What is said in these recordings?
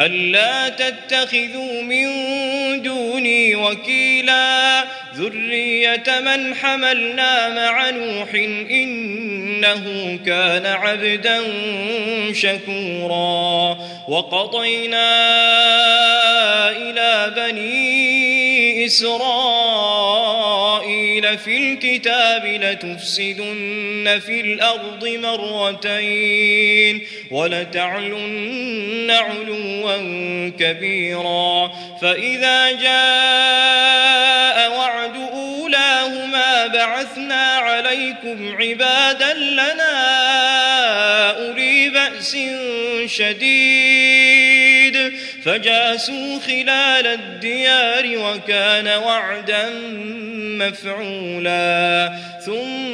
ألا تتخذوا من دوني وكيلا. ذرية من حملنا مع نوح إنه كان عبدا شكورا. وقضينا إلى بني إسرائيل في الكتاب لتفسدن في الأرض مرتين ولتعلن علوا كبيرا فإذا جاء وعد أولاهما بعثنا عليكم عبادا لنا أولي بأس شديد فجاسوا خلال الديار وكان وعدا مفعولا ثم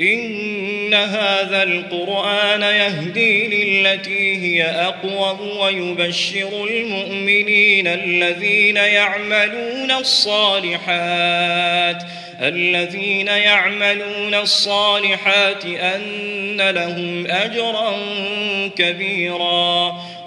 إن هذا القرآن يهدي للتي هي أقوم ويبشر المؤمنين الذين يعملون الصالحات الذين يعملون الصالحات أن لهم أجرا كبيرا.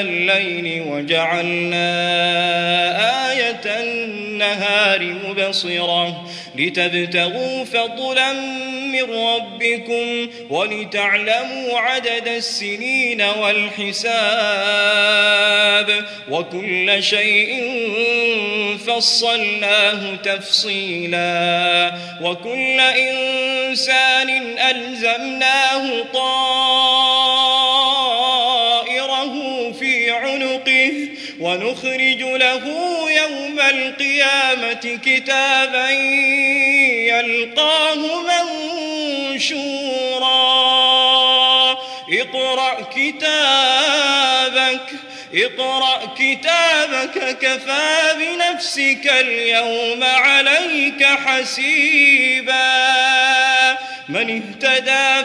الليل وجعلنا آية النهار مبصرة لتبتغوا فضلا من ربكم ولتعلموا عدد السنين والحساب وكل شيء فصلناه تفصيلا وكل إنسان ألزمناه طائره القيامة كتابا يلقاه منشورا. اقرأ كتابك اقرأ كتابك كفى بنفسك اليوم عليك حسيبا. من اهتدى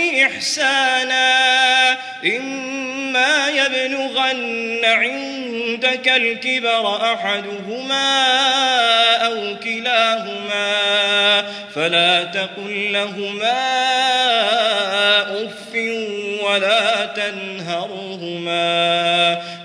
إحسانا إما يبلغن عندك الكبر أحدهما أو كلاهما فلا تقل لهما أف ولا تنهرهما.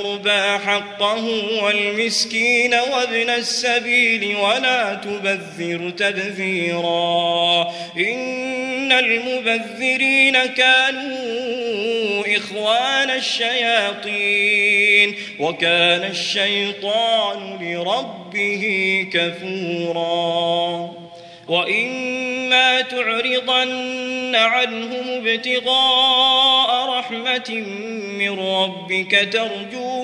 القربى حقه والمسكين وابن السبيل ولا تبذر تبذيرا. إن المبذرين كانوا إخوان الشياطين وكان الشيطان لربه كفورا. وإما تعرضن عنهم ابتغاء رحمة من ربك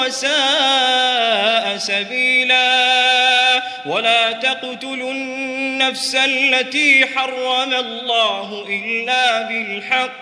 وساء سبيلا. ولا تقتلوا النفس التي حرم الله إلا بالحق.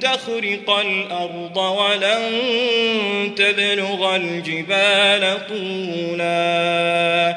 تخرق الأرض ولن تبلغ الجبال طولا.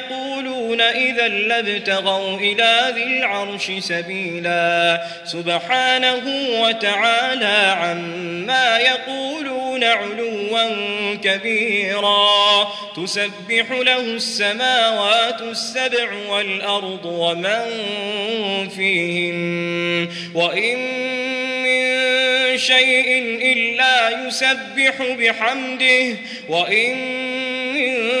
إذا لابتغوا إلى ذي العرش سبيلا سبحانه وتعالى عما يقولون علوا كبيرا تسبح له السماوات السبع والأرض ومن فيهن وإن من شيء إلا يسبح بحمده وإن من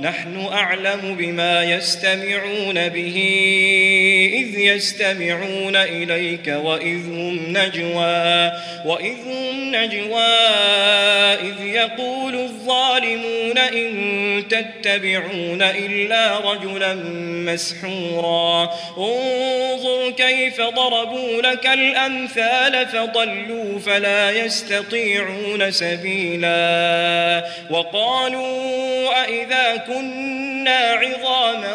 نحن أعلم بما يستمعون به إذ يستمعون إليك وإذ هم نجوى وإذ هم نجوى إذ يقول الظالمون إن تتبعون إلا رجلا مسحورا. انظر كيف ضربوا لك الأمثال فضلوا فلا يستطيعون سبيلا. وقالوا أئذا كنا عظاما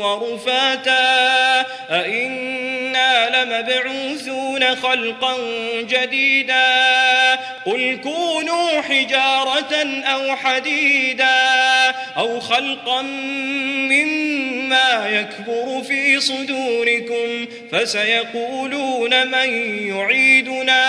ورفاتا أئنا لمبعوثون خلقا جديدا. قل كونوا حجارة أو حديدا أو خلقا مما يكبر في صدوركم فسيقولون من يعيدنا.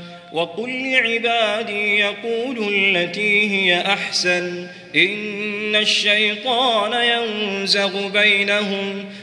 وقل لعبادي يقولوا التي هي أحسن إن الشيطان ينزغ بينهم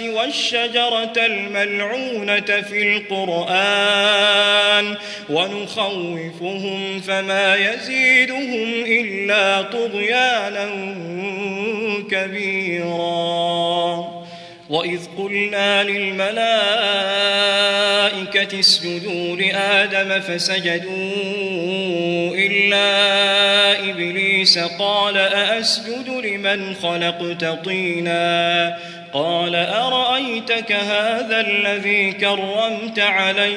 والشجرة الملعونة في القرآن ونخوفهم فما يزيدهم إلا طغيانا كبيرا. وإذ قلنا للملائكة اسجدوا لآدم فسجدوا إلا إبليس قال أأسجد لمن خلقت طينا قال أرأيتك هذا الذي كرمت علي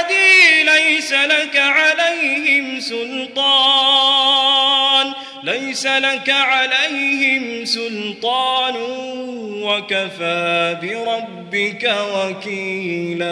ليس لك عليهم سلطان ليس لك عليهم سلطان وكفى بربك وكيلا.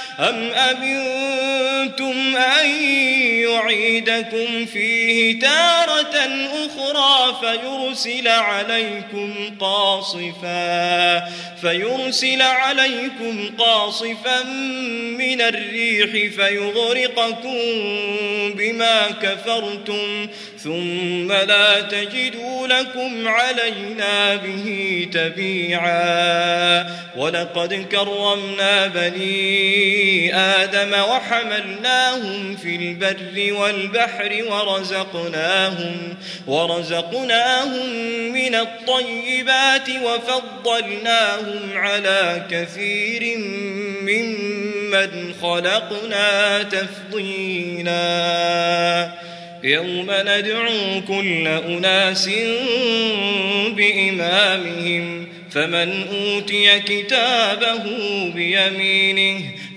أم أمنتم أن يعيدكم فيه تارة أخرى فيرسل عليكم قاصفا فيرسل عليكم قاصفا من الريح فيغرقكم بما كفرتم ثم لا تجدوا لكم علينا به تبيعا ولقد كرمنا بني آدم وحملناهم في البر والبحر ورزقناهم ورزقناهم من الطيبات وفضلناهم على كثير ممن خلقنا تفضيلاً. يوم ندعو كل أناس بإمامهم فمن أوتي كتابه بيمينه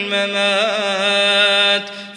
الممات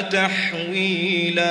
تحويلا.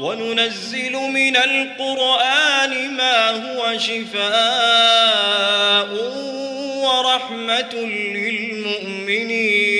وننزل من القرآن ما هو شفاء ورحمة للمؤمنين.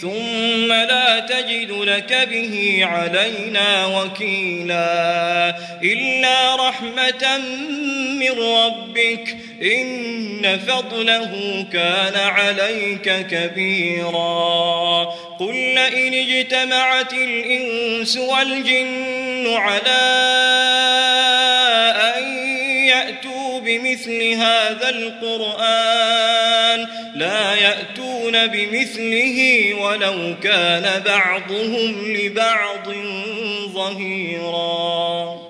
ثم لا تجد لك به علينا وكيلا إلا رحمة من ربك إن فضله كان عليك كبيرا قل لئن اجتمعت الإنس والجن على بمثل هذا القرآن لا يأتون بمثله ولو كان بعضهم لبعض ظهيرا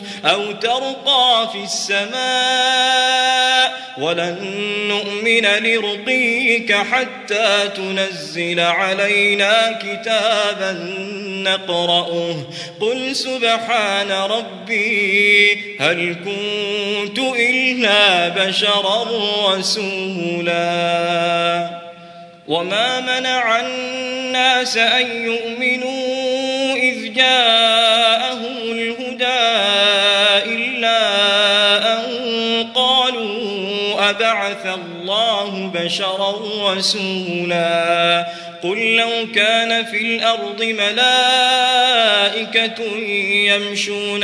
أو ترقى في السماء ولن نؤمن لرقيك حتى تنزل علينا كتابا نقرأه. قل سبحان ربي هل كنت إلا بشرا رسولا؟ وما منع الناس أن يؤمنوا إذ جاءهم الهدى إلا أن قالوا أبعث الله بشرا رسولا قل لو كان في الأرض ملائكة يمشون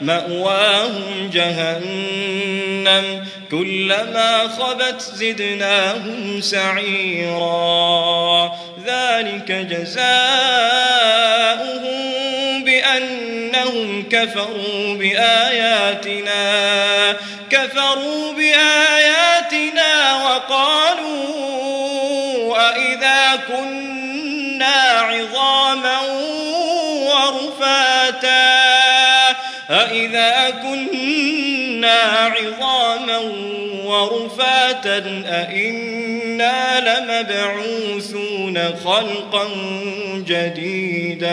مأواهم جهنم. كلما خبت زدناهم سعيرا. ذلك جزاؤهم بأنهم كفروا بآياتنا كفروا بآياتنا وقالوا أئذا كنا عظاما أئذا كنا عظاما ورفاتا أئنا لمبعوثون خلقا جديدا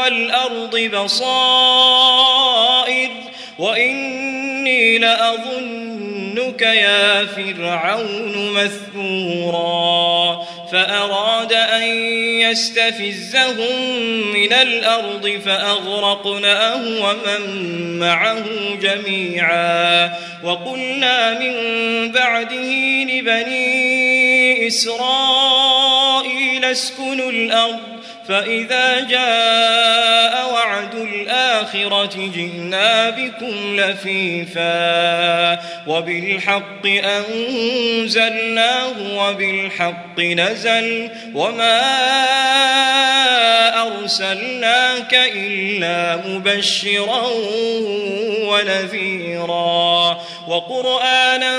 والأرض بصائر وإني لأظنك يا فرعون مثبورا فأراد أن يستفزهم من الأرض فأغرقناه ومن معه جميعا وقلنا من بعده لبني إسرائيل اسكنوا الأرض فإذا جاء وعد الآخرة جئنا بكم لفيفا وبالحق أنزلناه وبالحق نزل وما أرسلناك إلا مبشرا ونذيرا وقرآنا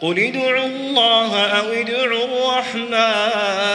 قل ادعوا الله أو ادعوا الرحمن.